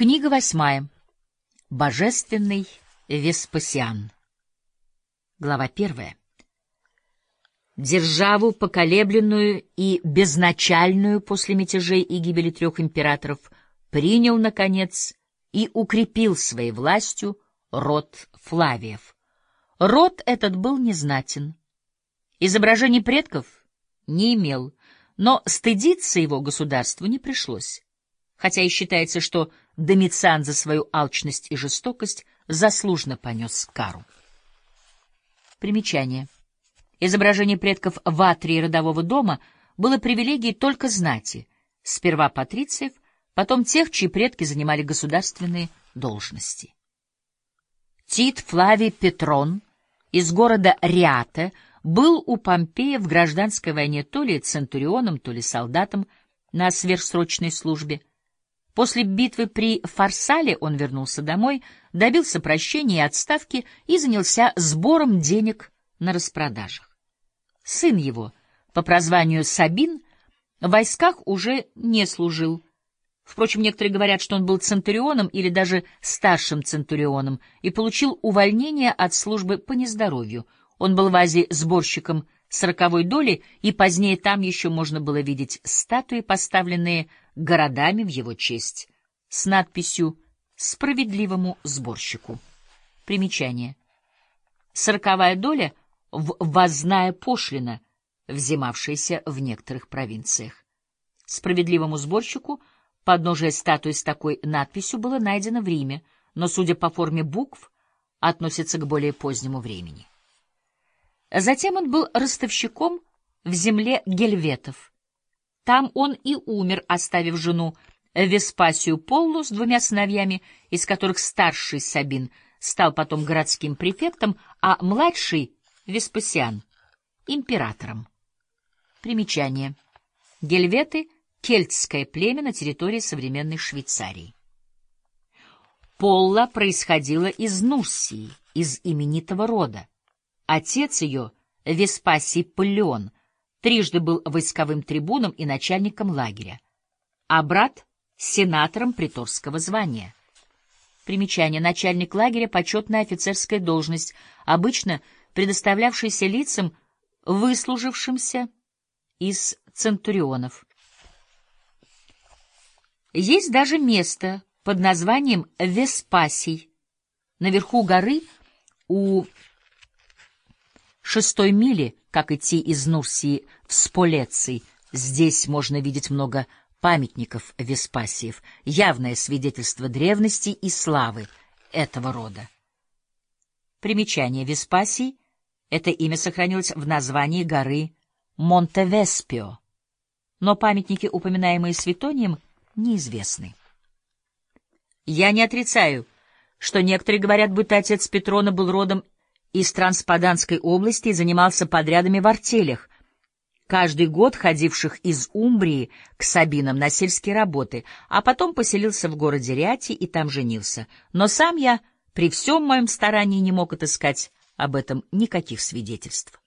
Книга восьмая. Божественный Веспасиан. Глава первая. Державу, поколебленную и безначальную после мятежей и гибели трех императоров, принял, наконец, и укрепил своей властью род Флавиев. Род этот был незнатен. Изображений предков не имел, но стыдиться его государству не пришлось хотя и считается, что Домициан за свою алчность и жестокость заслуженно понес кару. Примечание. Изображение предков в атрии родового дома было привилегией только знати, сперва патрициев, потом тех, чьи предки занимали государственные должности. Тит Флавий Петрон из города Риате был у Помпея в гражданской войне то ли центурионом, то ли солдатом на сверхсрочной службе, После битвы при Фарсале он вернулся домой, добился прощения и отставки и занялся сбором денег на распродажах. Сын его, по прозванию Сабин, в войсках уже не служил. Впрочем, некоторые говорят, что он был центурионом или даже старшим центурионом и получил увольнение от службы по нездоровью. Он был в Азии сборщиком сороковой доли, и позднее там еще можно было видеть статуи, поставленные городами в его честь, с надписью «Справедливому сборщику». Примечание. Сороковая доля — ввозная пошлина, взимавшаяся в некоторых провинциях. Справедливому сборщику подножие статуи с такой надписью было найдено в Риме, но, судя по форме букв, относится к более позднему времени. Затем он был ростовщиком в земле гельветов. Там он и умер, оставив жену Веспасию Поллу с двумя сыновьями, из которых старший Сабин стал потом городским префектом, а младший — Веспасиан — императором. Примечание. Гельветы — кельтское племя на территории современной Швейцарии. Полла происходила из Нурсии, из именитого рода. Отец ее, Веспасий Пылеон, трижды был войсковым трибуном и начальником лагеря, а брат — сенатором приторского звания. Примечание. Начальник лагеря — почетная офицерская должность, обычно предоставлявшаяся лицам, выслужившимся из центурионов. Есть даже место под названием Веспасий. Наверху горы у шестой мили, как идти из Нурсии в Сполеций. Здесь можно видеть много памятников Веспасиев, явное свидетельство древности и славы этого рода. Примечание Веспасий — это имя сохранилось в названии горы Монтевеспио, но памятники, упоминаемые Светонием, неизвестны. Я не отрицаю, что некоторые говорят, будто отец Петрона был родом из Транспаданской области и занимался подрядами в артелях, каждый год ходивших из Умбрии к Сабинам на сельские работы, а потом поселился в городе Риати и там женился. Но сам я при всем моем старании не мог отыскать об этом никаких свидетельств.